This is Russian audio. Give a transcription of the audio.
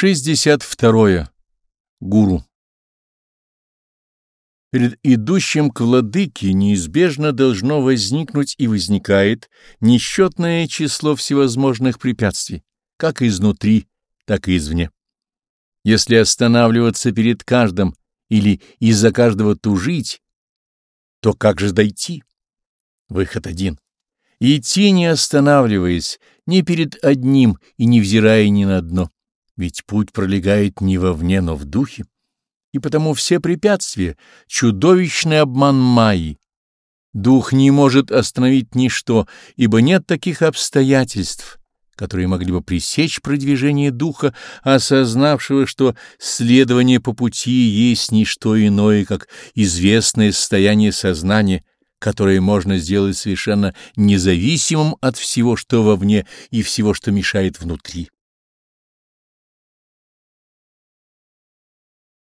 62. Гуру. Перед идущим к владыке неизбежно должно возникнуть и возникает несчетное число всевозможных препятствий, как изнутри, так и извне. Если останавливаться перед каждым или из-за каждого тужить, то как же дойти? Выход один. Идти не останавливаясь, ни перед одним и не взирая ни на одно. Ведь путь пролегает не вовне, но в духе, и потому все препятствия — чудовищный обман Майи. Дух не может остановить ничто, ибо нет таких обстоятельств, которые могли бы пресечь продвижение духа, осознавшего, что следование по пути есть не что иное, как известное состояние сознания, которое можно сделать совершенно независимым от всего, что вовне, и всего, что мешает внутри.